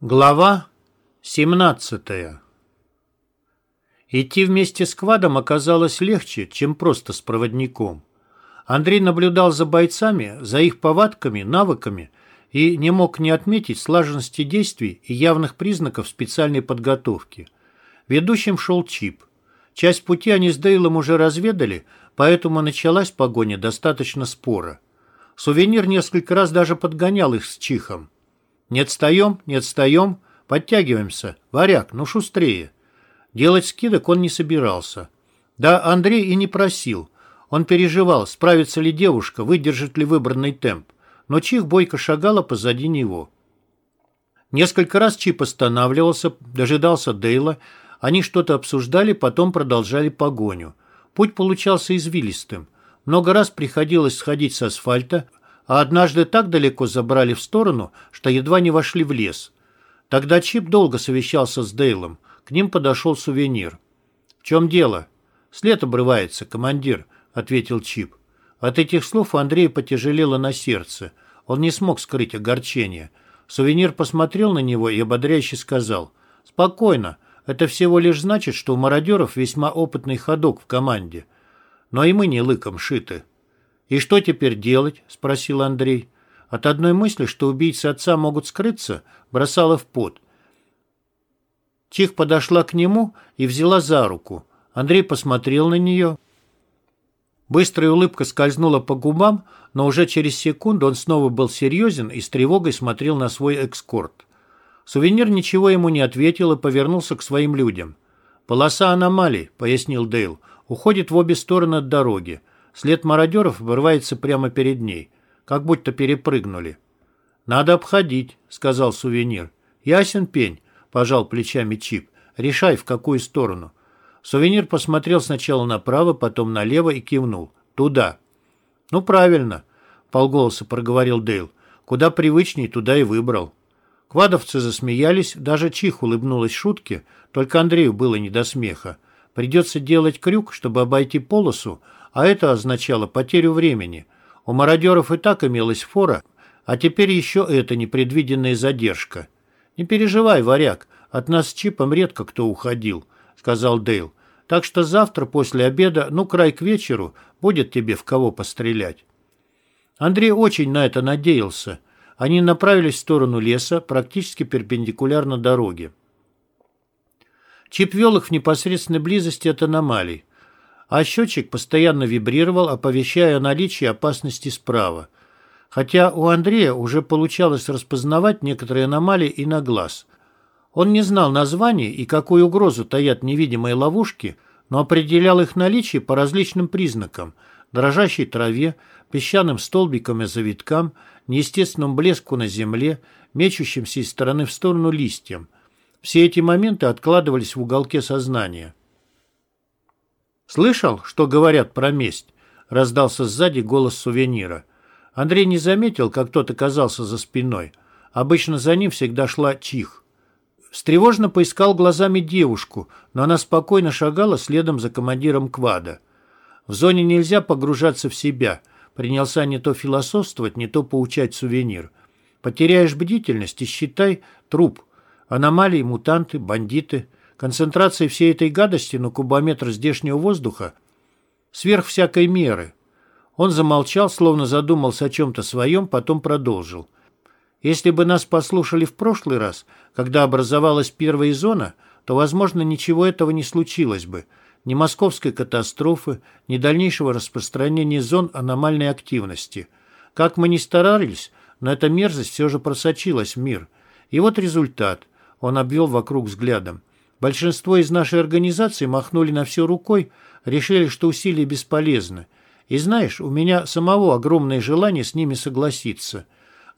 Глава 17 Идти вместе с квадом оказалось легче, чем просто с проводником. Андрей наблюдал за бойцами, за их повадками, навыками и не мог не отметить слаженности действий и явных признаков специальной подготовки. Ведущим шел Чип. Часть пути они с Дейлом уже разведали, поэтому началась погоня достаточно спора. Сувенир несколько раз даже подгонял их с Чихом. Не отстаем, не отстаем, подтягиваемся. Варяг, ну шустрее. Делать скидок он не собирался. Да, Андрей и не просил. Он переживал, справится ли девушка, выдержит ли выбранный темп. Но Чих бойко шагала позади него. Несколько раз Чип останавливался, дожидался Дейла. Они что-то обсуждали, потом продолжали погоню. Путь получался извилистым. Много раз приходилось сходить с асфальта, а однажды так далеко забрали в сторону, что едва не вошли в лес. Тогда Чип долго совещался с Дейлом. К ним подошел сувенир. «В чем дело?» «След обрывается, командир», — ответил Чип. От этих слов у Андрея потяжелело на сердце. Он не смог скрыть огорчение. Сувенир посмотрел на него и ободряюще сказал. «Спокойно. Это всего лишь значит, что у мародеров весьма опытный ходок в команде. Но и мы не лыком шиты». «И что теперь делать?» – спросил Андрей. От одной мысли, что убийцы отца могут скрыться, бросала в пот. Чих подошла к нему и взяла за руку. Андрей посмотрел на нее. Быстрая улыбка скользнула по губам, но уже через секунду он снова был серьезен и с тревогой смотрел на свой экскорт. Сувенир ничего ему не ответил и повернулся к своим людям. «Полоса аномалий», — пояснил Дейл, — «уходит в обе стороны от дороги. След мародеров вырывается прямо перед ней, как будто перепрыгнули. «Надо обходить», — сказал сувенир. «Ясен пень», — пожал плечами Чип. «Решай, в какую сторону». Сувенир посмотрел сначала направо, потом налево и кивнул. «Туда». «Ну, правильно», — полголоса проговорил Дейл. «Куда привычней, туда и выбрал». Квадовцы засмеялись, даже Чих улыбнулась шутке, только Андрею было не до смеха. Придется делать крюк, чтобы обойти полосу, а это означало потерю времени. У мародеров и так имелась фора, а теперь еще это непредвиденная задержка. «Не переживай, варяг, от нас с Чипом редко кто уходил», — сказал Дейл. «Так что завтра после обеда, ну, край к вечеру, будет тебе в кого пострелять». Андрей очень на это надеялся. Они направились в сторону леса, практически перпендикулярно дороге. Чип вел их в непосредственной близости от аномалий а счетчик постоянно вибрировал, оповещая о наличии опасности справа. Хотя у Андрея уже получалось распознавать некоторые аномалии и на глаз. Он не знал названий и какую угрозу таят невидимые ловушки, но определял их наличие по различным признакам – дрожащей траве, песчаным столбикам и завиткам, неестественному блеску на земле, мечущимся из стороны в сторону листьям. Все эти моменты откладывались в уголке сознания. «Слышал, что говорят про месть?» — раздался сзади голос сувенира. Андрей не заметил, как тот оказался за спиной. Обычно за ним всегда шла чих. Встревожно поискал глазами девушку, но она спокойно шагала следом за командиром квада. В зоне нельзя погружаться в себя. Принялся не то философствовать, не то поучать сувенир. Потеряешь бдительность и считай труп. Аномалии, мутанты, бандиты — Концентрация всей этой гадости на кубометр здешнего воздуха сверх всякой меры. Он замолчал, словно задумался о чем-то своем, потом продолжил. Если бы нас послушали в прошлый раз, когда образовалась первая зона, то, возможно, ничего этого не случилось бы. Ни московской катастрофы, ни дальнейшего распространения зон аномальной активности. Как мы ни старались, но эта мерзость все же просочилась в мир. И вот результат. Он обвел вокруг взглядом. Большинство из нашей организации махнули на все рукой, решили, что усилия бесполезны. И знаешь, у меня самого огромное желание с ними согласиться.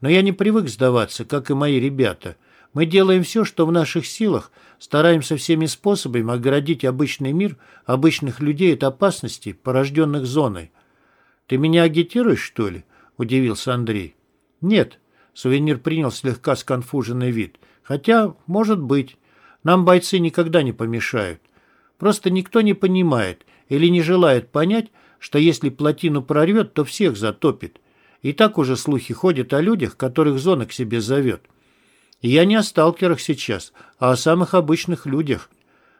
Но я не привык сдаваться, как и мои ребята. Мы делаем все, что в наших силах, стараемся всеми способами оградить обычный мир, обычных людей от опасностей, порожденных зоной. «Ты меня агитируешь, что ли?» – удивился Андрей. «Нет», – сувенир принял слегка сконфуженный вид. «Хотя, может быть». Нам бойцы никогда не помешают. Просто никто не понимает или не желает понять, что если плотину прорвет, то всех затопит. И так уже слухи ходят о людях, которых зона к себе зовет. И я не о сталкерах сейчас, а о самых обычных людях,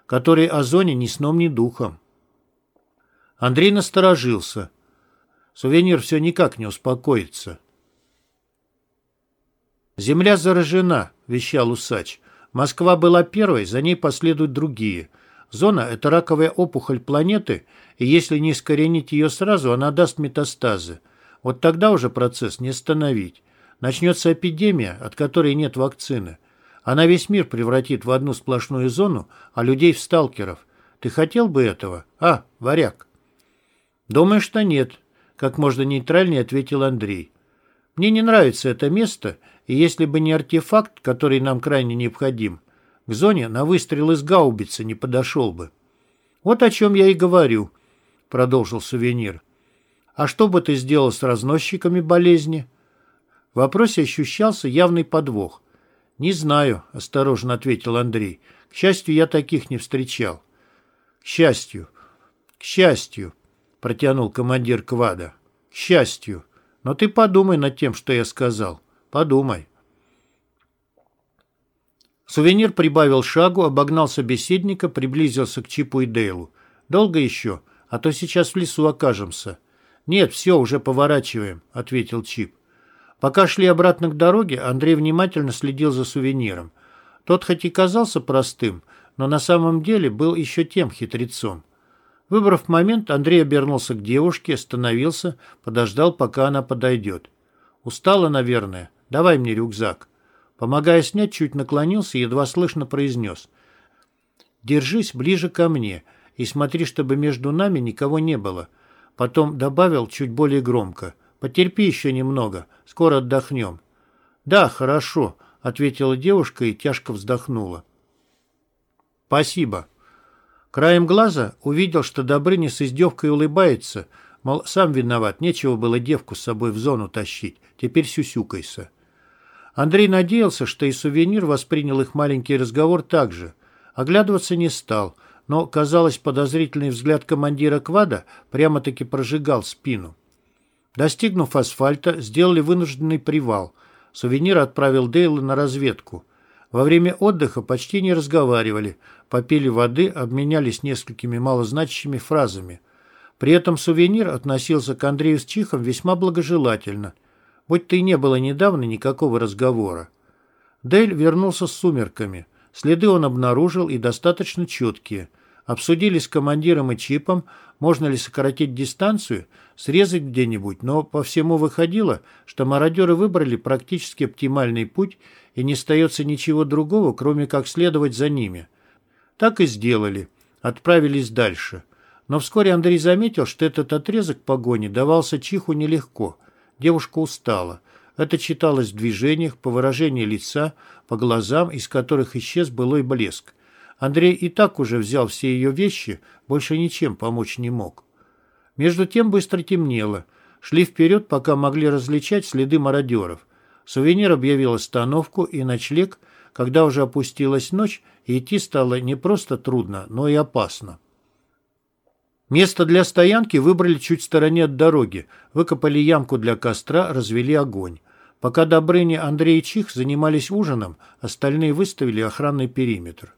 которые о зоне ни сном, ни духом. Андрей насторожился. Сувенир все никак не успокоится. «Земля заражена», — вещал усач. «Москва была первой, за ней последуют другие. Зона — это раковая опухоль планеты, и если не искоренить ее сразу, она даст метастазы. Вот тогда уже процесс не остановить. Начнется эпидемия, от которой нет вакцины. Она весь мир превратит в одну сплошную зону, а людей в сталкеров. Ты хотел бы этого? А, варяг?» «Думаю, что нет», — как можно нейтральнее ответил Андрей. «Мне не нравится это место, и если бы не артефакт, который нам крайне необходим, к зоне на выстрел из гаубицы не подошел бы. Вот о чем я и говорю, продолжил сувенир. А что бы ты сделал с разносчиками болезни? В вопросе ощущался явный подвох. «Не знаю», — осторожно ответил Андрей. «К счастью, я таких не встречал». «К счастью, к счастью», — протянул командир квада. «К счастью. Но ты подумай над тем, что я сказал. Подумай. Сувенир прибавил шагу, обогнал собеседника, приблизился к Чипу и Дейлу. «Долго еще? А то сейчас в лесу окажемся». «Нет, все, уже поворачиваем», — ответил Чип. Пока шли обратно к дороге, Андрей внимательно следил за сувениром. Тот хоть и казался простым, но на самом деле был еще тем хитрецом. Выбрав момент, Андрей обернулся к девушке, остановился, подождал, пока она подойдет. «Устала, наверное?» Давай мне рюкзак». Помогая снять, чуть наклонился и едва слышно произнес. «Держись ближе ко мне и смотри, чтобы между нами никого не было». Потом добавил чуть более громко. «Потерпи еще немного, скоро отдохнем». «Да, хорошо», — ответила девушка и тяжко вздохнула. «Спасибо». Краем глаза увидел, что Добрыня с издевкой улыбается, мол, сам виноват, нечего было девку с собой в зону тащить, теперь сюсюкайся. Андрей надеялся, что и сувенир воспринял их маленький разговор так же. Оглядываться не стал, но, казалось, подозрительный взгляд командира квада прямо-таки прожигал спину. Достигнув асфальта, сделали вынужденный привал. Сувенир отправил Дейла на разведку. Во время отдыха почти не разговаривали, попили воды, обменялись несколькими малозначащими фразами. При этом сувенир относился к Андрею с Чихом весьма благожелательно – будь-то и не было недавно никакого разговора. Дейль вернулся с сумерками. Следы он обнаружил и достаточно четкие. Обсудили с командиром и чипом, можно ли сократить дистанцию, срезать где-нибудь, но по всему выходило, что мародеры выбрали практически оптимальный путь и не остается ничего другого, кроме как следовать за ними. Так и сделали. Отправились дальше. Но вскоре Андрей заметил, что этот отрезок погони давался Чиху нелегко – Девушка устала. Это читалось в движениях, по выражению лица, по глазам, из которых исчез былой блеск. Андрей и так уже взял все ее вещи, больше ничем помочь не мог. Между тем быстро темнело. Шли вперед, пока могли различать следы мародеров. Сувенир объявил остановку и ночлег, когда уже опустилась ночь, и идти стало не просто трудно, но и опасно. Место для стоянки выбрали чуть в стороне от дороги, выкопали ямку для костра, развели огонь. Пока Добрыня, Андрей и Чих занимались ужином, остальные выставили охранный периметр.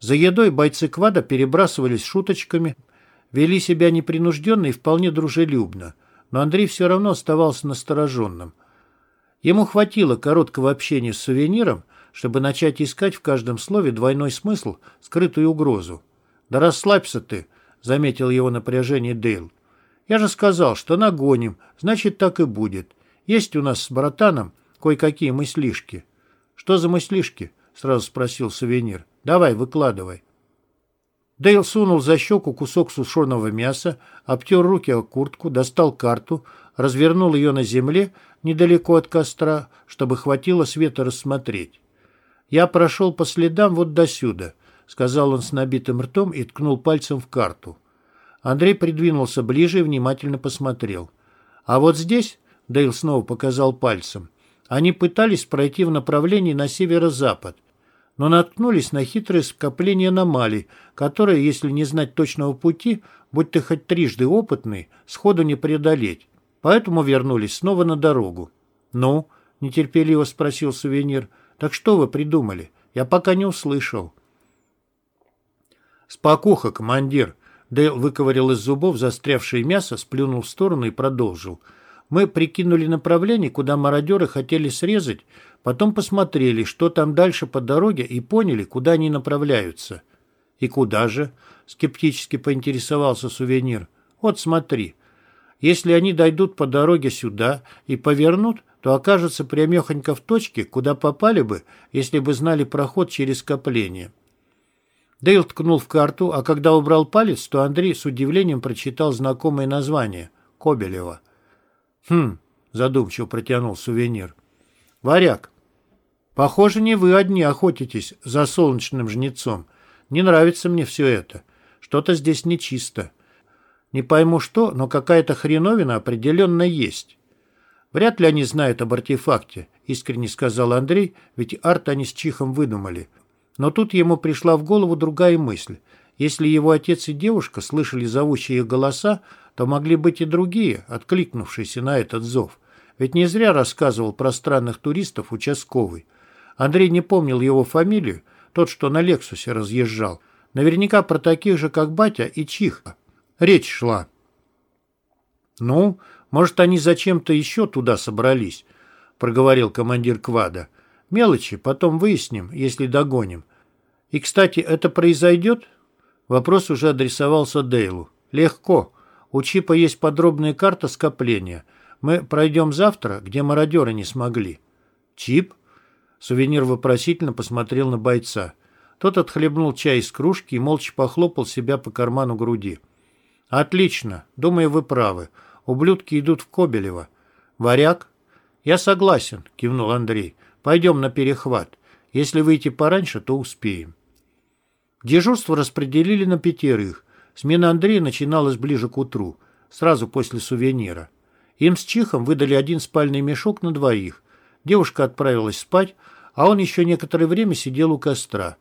За едой бойцы квада перебрасывались шуточками, вели себя непринужденно и вполне дружелюбно, но Андрей все равно оставался настороженным. Ему хватило короткого общения с сувениром, чтобы начать искать в каждом слове двойной смысл, скрытую угрозу. «Да расслабься ты», — заметил его напряжение Дейл. «Я же сказал, что нагоним, значит, так и будет. Есть у нас с братаном кое-какие мыслишки». «Что за мыслишки?» — сразу спросил сувенир. «Давай, выкладывай». Дейл сунул за щеку кусок сушеного мяса, обтер руки о куртку, достал карту, развернул ее на земле недалеко от костра, чтобы хватило света рассмотреть. «Я прошел по следам вот досюда», — сказал он с набитым ртом и ткнул пальцем в карту. Андрей придвинулся ближе и внимательно посмотрел. «А вот здесь», — Дейл снова показал пальцем, — «они пытались пройти в направлении на северо-запад, но наткнулись на хитрое скопление аномалий, которые, если не знать точного пути, будь ты хоть трижды опытный, сходу не преодолеть. Поэтому вернулись снова на дорогу. Ну, — нетерпеливо спросил сувенир. «Так что вы придумали? Я пока не услышал». «Спокуха, командир!» Дейл выковырял из зубов застрявшее мясо, сплюнул в сторону и продолжил. «Мы прикинули направление, куда мародеры хотели срезать, потом посмотрели, что там дальше по дороге, и поняли, куда они направляются». «И куда же?» — скептически поинтересовался сувенир. «Вот смотри. Если они дойдут по дороге сюда и повернут, то окажутся прямехонько в точке, куда попали бы, если бы знали проход через скопление». Дейл ткнул в карту, а когда убрал палец, то Андрей с удивлением прочитал знакомое название — Кобелева. «Хм», — задумчиво протянул сувенир. «Варяг, похоже, не вы одни охотитесь за солнечным жнецом. Не нравится мне все это. Что-то здесь нечисто. Не пойму что, но какая-то хреновина определенно есть». «Вряд ли они знают об артефакте», — искренне сказал Андрей, ведь арт они с Чихом выдумали — но тут ему пришла в голову другая мысль. Если его отец и девушка слышали зовущие голоса, то могли быть и другие, откликнувшиеся на этот зов. Ведь не зря рассказывал про странных туристов участковый. Андрей не помнил его фамилию, тот, что на «Лексусе» разъезжал. Наверняка про таких же, как батя и Чиха. Речь шла. «Ну, может, они зачем-то еще туда собрались», — проговорил командир квада. Мелочи потом выясним, если догоним. И, кстати, это произойдет? Вопрос уже адресовался Дейлу. Легко. У Чипа есть подробная карта скопления. Мы пройдем завтра, где мародеры не смогли. Чип? Сувенир вопросительно посмотрел на бойца. Тот отхлебнул чай из кружки и молча похлопал себя по карману груди. «Отлично. Думаю, вы правы. Ублюдки идут в Кобелево. Варяг?» «Я согласен», — кивнул Андрей. Пойдем на перехват. Если выйти пораньше, то успеем. Дежурство распределили на пятерых. Смена Андрея начиналась ближе к утру, сразу после сувенира. Им с Чихом выдали один спальный мешок на двоих. Девушка отправилась спать, а он еще некоторое время сидел у костра.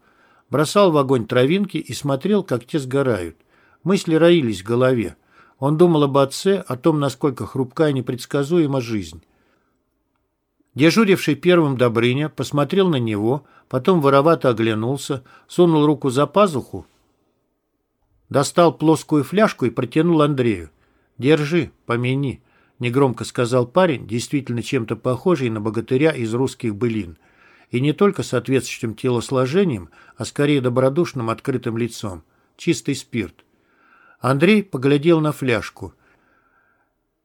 Бросал в огонь травинки и смотрел, как те сгорают. Мысли роились в голове. Он думал об отце, о том, насколько хрупкая и непредсказуема жизнь. Дежуривший первым Добрыня посмотрел на него, потом воровато оглянулся, сунул руку за пазуху, достал плоскую фляжку и протянул Андрею. «Держи, помяни», — негромко сказал парень, действительно чем-то похожий на богатыря из русских былин. И не только соответствующим телосложением, а скорее добродушным открытым лицом. Чистый спирт. Андрей поглядел на фляжку.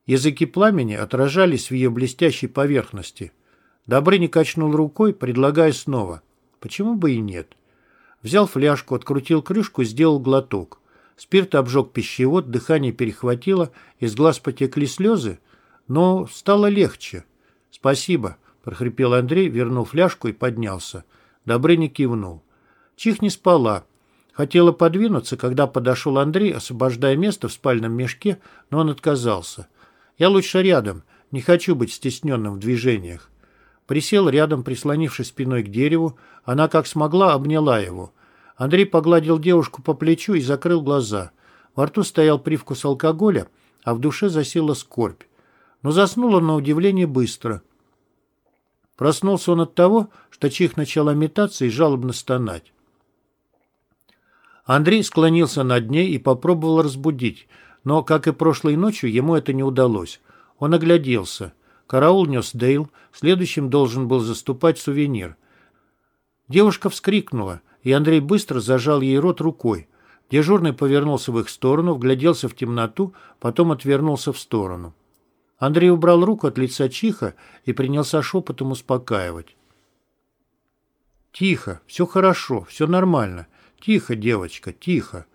Языки пламени отражались в ее блестящей поверхности. Добрыня качнул рукой, предлагая снова. Почему бы и нет? Взял фляжку, открутил крышку сделал глоток. Спирт обжег пищевод, дыхание перехватило, из глаз потекли слезы, но стало легче. «Спасибо», — прохрипел Андрей, вернул фляжку и поднялся. Добрыня кивнул. Чих не спала. Хотела подвинуться, когда подошел Андрей, освобождая место в спальном мешке, но он отказался. «Я лучше рядом, не хочу быть стесненным в движениях». Присел рядом, прислонившись спиной к дереву. Она, как смогла, обняла его. Андрей погладил девушку по плечу и закрыл глаза. Во рту стоял привкус алкоголя, а в душе засела скорбь. Но заснул он на удивление быстро. Проснулся он от того, что чих начала метаться и жалобно стонать. Андрей склонился над ней и попробовал разбудить, но, как и прошлой ночью, ему это не удалось. Он огляделся. Караул нес Дейл, следующим должен был заступать сувенир. Девушка вскрикнула, и Андрей быстро зажал ей рот рукой. Дежурный повернулся в их сторону, вгляделся в темноту, потом отвернулся в сторону. Андрей убрал руку от лица Чиха и принялся шепотом успокаивать. «Тихо, все хорошо, все нормально. Тихо, девочка, тихо».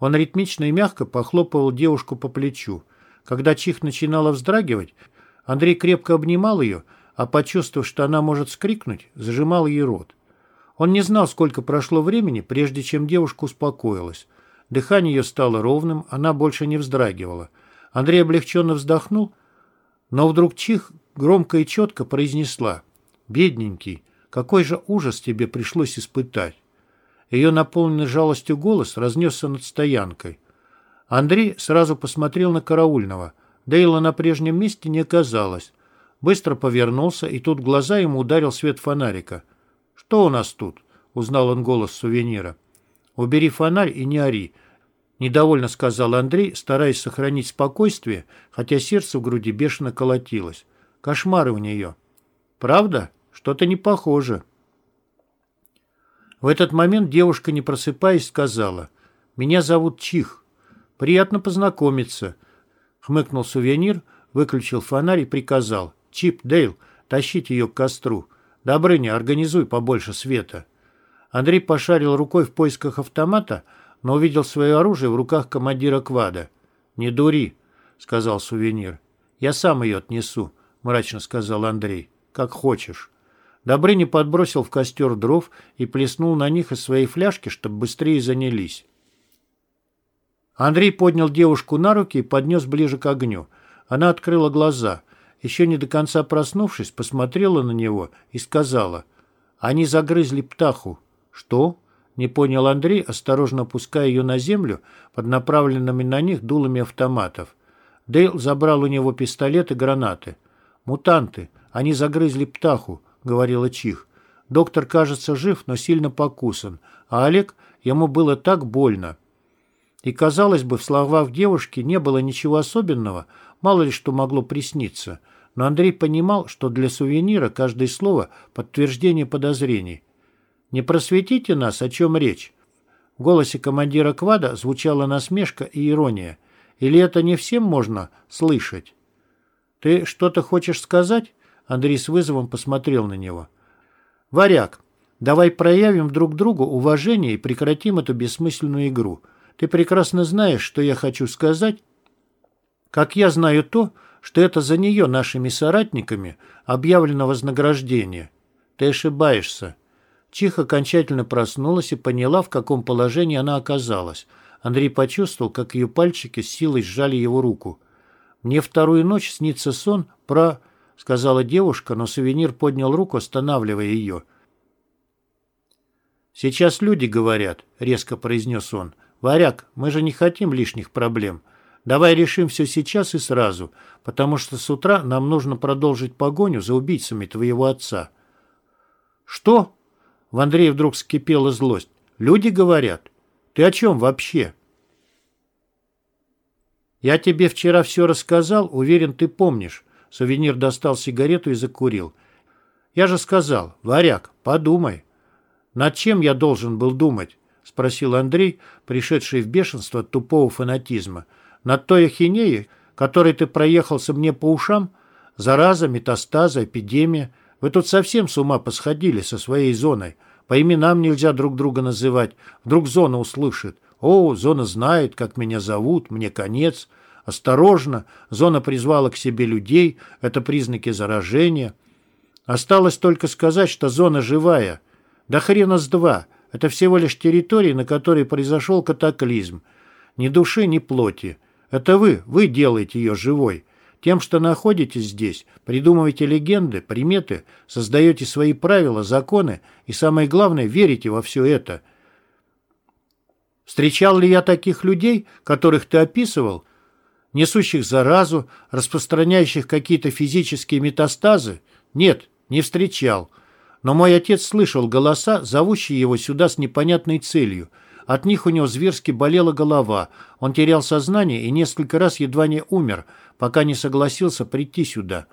Он ритмично и мягко похлопывал девушку по плечу. Когда Чих начинала вздрагивать, Андрей крепко обнимал ее, а почувствовав, что она может скрикнуть, зажимал ей рот. Он не знал, сколько прошло времени, прежде чем девушка успокоилась. Дыхание ее стало ровным, она больше не вздрагивала. Андрей облегченно вздохнул, но вдруг Чих громко и четко произнесла «Бедненький, какой же ужас тебе пришлось испытать!» Ее наполненный жалостью голос разнесся над стоянкой. Андрей сразу посмотрел на караульного – Дейла на прежнем месте не оказалось. Быстро повернулся, и тут глаза ему ударил свет фонарика. «Что у нас тут?» — узнал он голос сувенира. «Убери фонарь и не ори», — недовольно сказал Андрей, стараясь сохранить спокойствие, хотя сердце в груди бешено колотилось. «Кошмары у нее». «Правда? Что-то не похоже». В этот момент девушка, не просыпаясь, сказала, «Меня зовут Чих. Приятно познакомиться», — хмыкнул сувенир, выключил фонарь и приказал, «Чип, Дейл, тащите ее к костру. Добрыня, организуй побольше света». Андрей пошарил рукой в поисках автомата, но увидел свое оружие в руках командира квада. «Не дури», — сказал сувенир. «Я сам ее отнесу», — мрачно сказал Андрей. «Как хочешь». Добрыня подбросил в костер дров и плеснул на них из своей фляжки, чтобы быстрее занялись. Андрей поднял девушку на руки и поднес ближе к огню. Она открыла глаза еще не до конца проснувшись, посмотрела на него и сказала, «Они загрызли птаху». «Что?» — не понял Андрей, осторожно опуская ее на землю под направленными на них дулами автоматов. Дейл забрал у него пистолет и гранаты. «Мутанты! Они загрызли птаху», — говорила Чих. «Доктор, кажется, жив, но сильно покусан, а Олег, ему было так больно». И, казалось бы, в словах девушки не было ничего особенного, мало ли что могло присниться — но Андрей понимал, что для сувенира каждое слово – подтверждение подозрений. «Не просветите нас, о чем речь?» В голосе командира квада звучала насмешка и ирония. «Или это не всем можно слышать?» «Ты что-то хочешь сказать?» Андрей с вызовом посмотрел на него. «Варяг, давай проявим друг другу уважение и прекратим эту бессмысленную игру. Ты прекрасно знаешь, что я хочу сказать, как я знаю то, что это за нее нашими соратниками объявлено вознаграждение. Ты ошибаешься. Чих окончательно проснулась и поняла, в каком положении она оказалась. Андрей почувствовал, как ее пальчики с силой сжали его руку. «Мне вторую ночь снится сон про...» — сказала девушка, но сувенир поднял руку, останавливая ее. «Сейчас люди говорят», — резко произнес он. «Варяг, мы же не хотим лишних проблем. Давай решим все сейчас и сразу, потому что с утра нам нужно продолжить погоню за убийцами твоего отца». «Что?» В Андрея вдруг вскипела злость. «Люди говорят. Ты о чем вообще?» «Я тебе вчера все рассказал, уверен, ты помнишь». Сувенир достал сигарету и закурил. «Я же сказал, варяг, подумай». «Над чем я должен был думать?» — спросил Андрей, пришедший в бешенство от тупого фанатизма. Над той ахинеей, которой ты проехался мне по ушам, зараза, метастаза, эпидемия, вы тут совсем с ума посходили со своей зоной. По именам нельзя друг друга называть. Вдруг зона услышит. О, зона знает, как меня зовут, мне конец. Осторожно, зона призвала к себе людей, это признаки заражения. Осталось только сказать, что зона живая. Да хрена с два. Это всего лишь территория, на которой произошел катаклизм. Ни души, ни плоти. Это вы, вы делаете ее живой. Тем, что находитесь здесь, придумываете легенды, приметы, создаете свои правила, законы и, самое главное, верите во все это. Встречал ли я таких людей, которых ты описывал, несущих заразу, распространяющих какие-то физические метастазы? Нет, не встречал. Но мой отец слышал голоса, зовущие его сюда с непонятной целью – от них у него зверски болела голова, он терял сознание и несколько раз едва не умер, пока не согласился прийти сюда.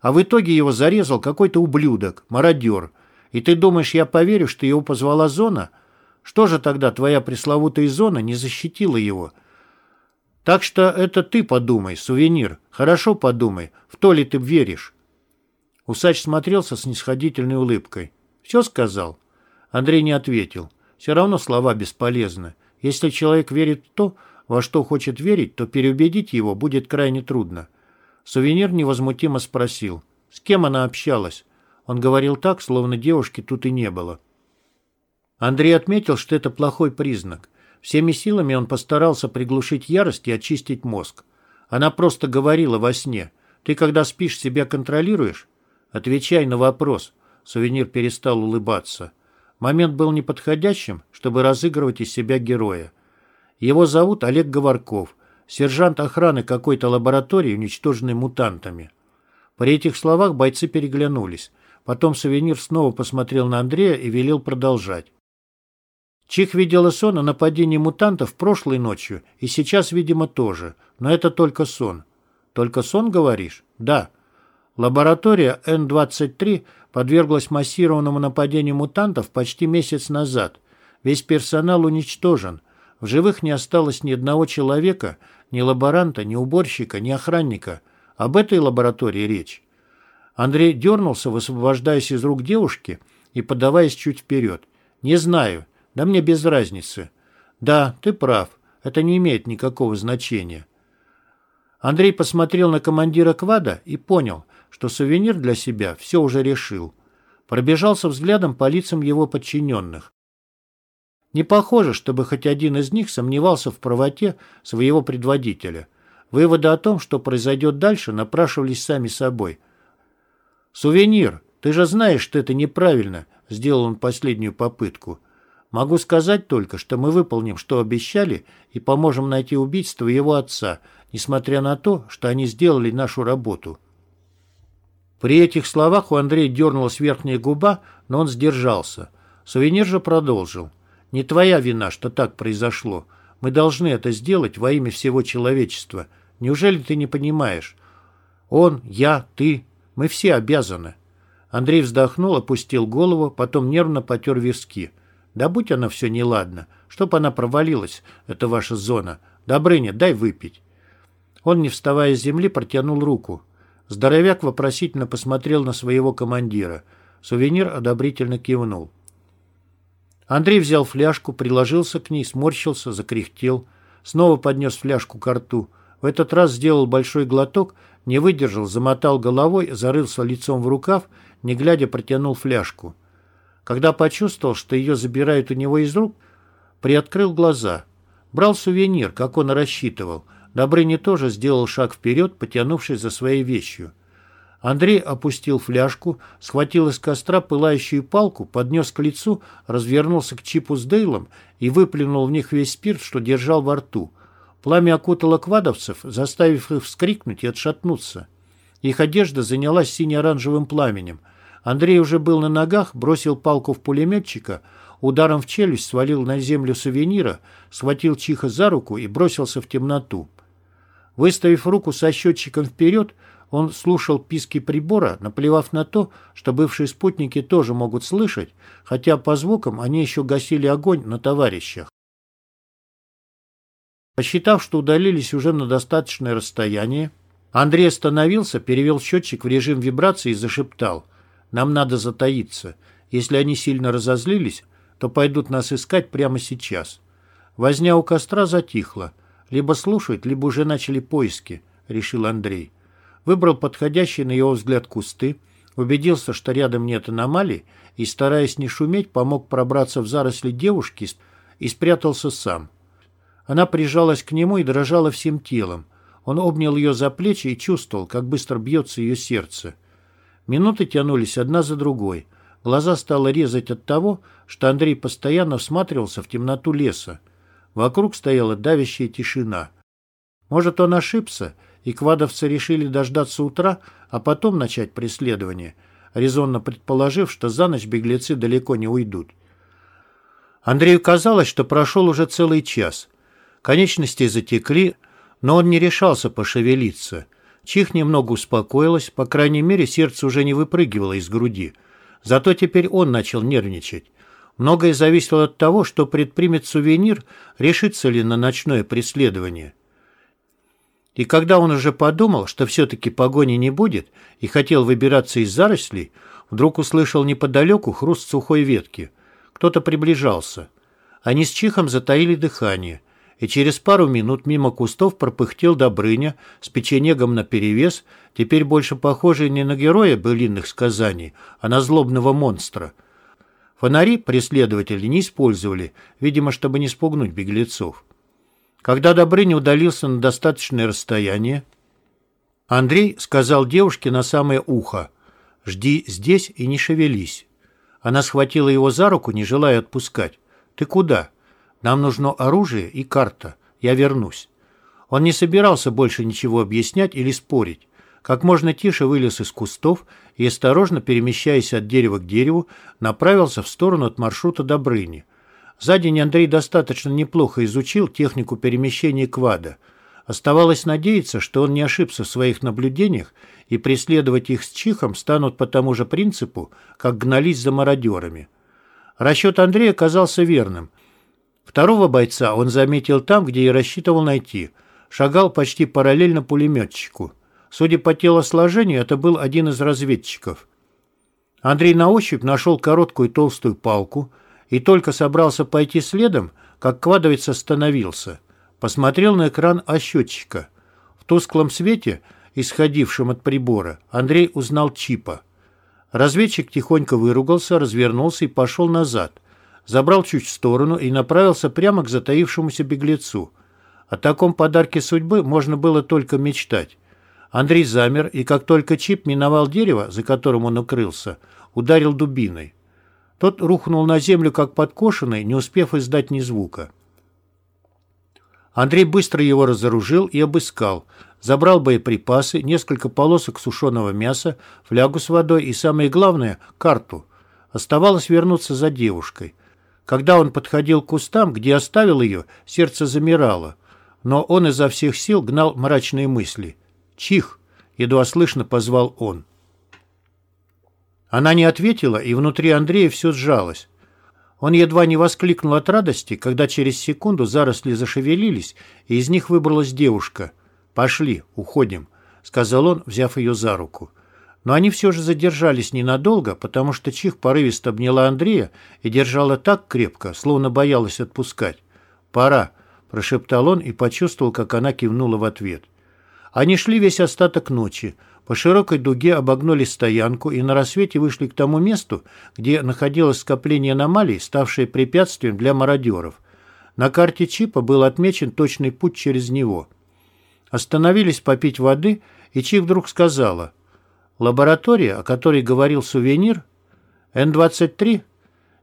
А в итоге его зарезал какой-то ублюдок, мародер. И ты думаешь, я поверю, что его позвала зона? Что же тогда твоя пресловутая зона не защитила его? Так что это ты подумай, сувенир. Хорошо подумай, в то ли ты веришь. Усач смотрелся с снисходительной улыбкой. «Все сказал?» Андрей не ответил. Все равно слова бесполезны. Если человек верит в то, во что хочет верить, то переубедить его будет крайне трудно. Сувенир невозмутимо спросил, с кем она общалась. Он говорил так, словно девушки тут и не было. Андрей отметил, что это плохой признак. Всеми силами он постарался приглушить ярость и очистить мозг. Она просто говорила во сне. «Ты, когда спишь, себя контролируешь?» «Отвечай на вопрос». Сувенир перестал улыбаться. Момент был неподходящим, чтобы разыгрывать из себя героя. Его зовут Олег Говорков, сержант охраны какой-то лаборатории, уничтоженной мутантами. При этих словах бойцы переглянулись. Потом сувенир снова посмотрел на Андрея и велел продолжать. Чих видела сон о нападении мутантов прошлой ночью и сейчас, видимо, тоже. Но это только сон. Только сон, говоришь? Да. Лаборатория Н-23 подверглась массированному нападению мутантов почти месяц назад. Весь персонал уничтожен. В живых не осталось ни одного человека, ни лаборанта, ни уборщика, ни охранника. Об этой лаборатории речь. Андрей дернулся, высвобождаясь из рук девушки и подаваясь чуть вперед. «Не знаю. Да мне без разницы. Да, ты прав. Это не имеет никакого значения». Андрей посмотрел на командира квада и понял, что сувенир для себя все уже решил. Пробежался взглядом по лицам его подчиненных. Не похоже, чтобы хоть один из них сомневался в правоте своего предводителя. Выводы о том, что произойдет дальше, напрашивались сами собой. «Сувенир, ты же знаешь, что это неправильно», — сделал он последнюю попытку. «Могу сказать только, что мы выполним, что обещали, и поможем найти убийство его отца, несмотря на то, что они сделали нашу работу». При этих словах у Андрея дернулась верхняя губа, но он сдержался. Сувенир же продолжил. Не твоя вина, что так произошло. Мы должны это сделать во имя всего человечества. Неужели ты не понимаешь? Он, я, ты. Мы все обязаны. Андрей вздохнул, опустил голову, потом нервно потер виски. Да будь она все неладно. Чтоб она провалилась, это ваша зона. Добрыня, дай выпить. Он, не вставая с земли, протянул руку. Здоровяк вопросительно посмотрел на своего командира. Сувенир одобрительно кивнул. Андрей взял фляжку, приложился к ней, сморщился, закряхтел. Снова поднес фляжку к рту. В этот раз сделал большой глоток, не выдержал, замотал головой, зарылся лицом в рукав, не глядя протянул фляжку. Когда почувствовал, что ее забирают у него из рук, приоткрыл глаза. Брал сувенир, как он и рассчитывал. Добрыня тоже сделал шаг вперед, потянувшись за своей вещью. Андрей опустил фляжку, схватил из костра пылающую палку, поднес к лицу, развернулся к Чипу с Дейлом и выплюнул в них весь спирт, что держал во рту. Пламя окутало квадовцев, заставив их вскрикнуть и отшатнуться. Их одежда занялась сине-оранжевым пламенем. Андрей уже был на ногах, бросил палку в пулеметчика, ударом в челюсть свалил на землю сувенира, схватил Чиха за руку и бросился в темноту. Выставив руку со счетчиком вперед, он слушал писки прибора, наплевав на то, что бывшие спутники тоже могут слышать, хотя по звукам они еще гасили огонь на товарищах. Посчитав, что удалились уже на достаточное расстояние, Андрей остановился, перевел счетчик в режим вибрации и зашептал. «Нам надо затаиться. Если они сильно разозлились, то пойдут нас искать прямо сейчас». Возня у костра затихла. Либо слушают, либо уже начали поиски, решил Андрей выбрал подходящие на его взгляд кусты, убедился, что рядом нет аномалий, и, стараясь не шуметь, помог пробраться в заросли девушки и спрятался сам. Она прижалась к нему и дрожала всем телом. Он обнял ее за плечи и чувствовал, как быстро бьется ее сердце. Минуты тянулись одна за другой. Глаза стало резать от того, что Андрей постоянно всматривался в темноту леса. Вокруг стояла давящая тишина. Может, он ошибся, и квадовцы решили дождаться утра, а потом начать преследование, резонно предположив, что за ночь беглецы далеко не уйдут. Андрею казалось, что прошел уже целый час. Конечности затекли, но он не решался пошевелиться. Чих немного успокоилась, по крайней мере, сердце уже не выпрыгивало из груди. Зато теперь он начал нервничать. Многое зависело от того, что предпримет сувенир, решится ли на ночное преследование. И когда он уже подумал, что все-таки погони не будет, и хотел выбираться из зарослей, вдруг услышал неподалеку хруст сухой ветки. Кто-то приближался. Они с Чихом затаили дыхание, и через пару минут мимо кустов пропыхтел Добрыня с печенегом наперевес, теперь больше похожий не на героя былинных сказаний, а на злобного монстра. Фонари преследователи не использовали, видимо, чтобы не спугнуть беглецов. Когда Добрыня удалился на достаточное расстояние, Андрей сказал девушке на самое ухо «Жди здесь и не шевелись». Она схватила его за руку, не желая отпускать. «Ты куда? Нам нужно оружие и карта. Я вернусь». Он не собирался больше ничего объяснять или спорить. Как можно тише вылез из кустов и, осторожно перемещаясь от дерева к дереву, направился в сторону от маршрута Добрыни. За день Андрей достаточно неплохо изучил технику перемещения квада. Оставалось надеяться, что он не ошибся в своих наблюдениях и преследовать их с Чихом станут по тому же принципу, как гнались за мародерами. Расчет Андрея оказался верным. Второго бойца он заметил там, где и рассчитывал найти. Шагал почти параллельно пулеметчику. Судя по телосложению, это был один из разведчиков. Андрей на ощупь нашел короткую толстую палку и только собрался пойти следом, как квадовец остановился. Посмотрел на экран счетчика. В тусклом свете, исходившем от прибора, Андрей узнал чипа. Разведчик тихонько выругался, развернулся и пошел назад. Забрал чуть в сторону и направился прямо к затаившемуся беглецу. О таком подарке судьбы можно было только мечтать. Андрей замер, и как только чип миновал дерево, за которым он укрылся, ударил дубиной. Тот рухнул на землю, как подкошенный, не успев издать ни звука. Андрей быстро его разоружил и обыскал. Забрал боеприпасы, несколько полосок сушеного мяса, флягу с водой и, самое главное, карту. Оставалось вернуться за девушкой. Когда он подходил к кустам, где оставил ее, сердце замирало. Но он изо всех сил гнал мрачные мысли – «Чих!» — едва слышно позвал он. Она не ответила, и внутри Андрея все сжалось. Он едва не воскликнул от радости, когда через секунду заросли зашевелились, и из них выбралась девушка. «Пошли, уходим», — сказал он, взяв ее за руку. Но они все же задержались ненадолго, потому что Чих порывисто обняла Андрея и держала так крепко, словно боялась отпускать. «Пора», — прошептал он и почувствовал, как она кивнула в ответ. Они шли весь остаток ночи. По широкой дуге обогнули стоянку и на рассвете вышли к тому месту, где находилось скопление аномалий, ставшее препятствием для мародеров. На карте чипа был отмечен точный путь через него. Остановились попить воды, и Чип вдруг сказала. «Лаборатория, о которой говорил сувенир? Н-23?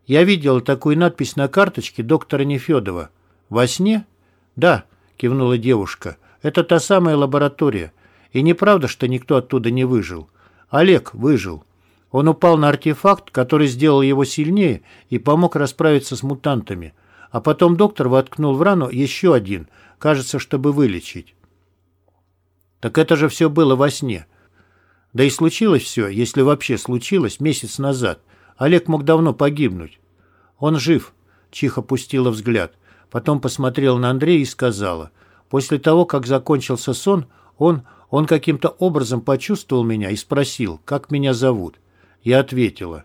Я видела такую надпись на карточке доктора Нефедова. Во сне?» «Да», — кивнула девушка. Это та самая лаборатория. И неправда, что никто оттуда не выжил. Олег выжил. Он упал на артефакт, который сделал его сильнее и помог расправиться с мутантами. А потом доктор воткнул в рану еще один, кажется, чтобы вылечить. Так это же все было во сне. Да и случилось все, если вообще случилось, месяц назад. Олег мог давно погибнуть. Он жив, Чиха пустила взгляд. Потом посмотрела на Андрея и сказала – После того, как закончился сон, он, он каким-то образом почувствовал меня и спросил, как меня зовут. Я ответила.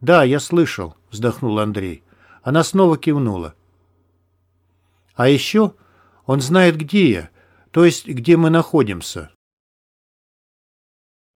«Да, я слышал», — вздохнул Андрей. Она снова кивнула. «А еще он знает, где я, то есть где мы находимся».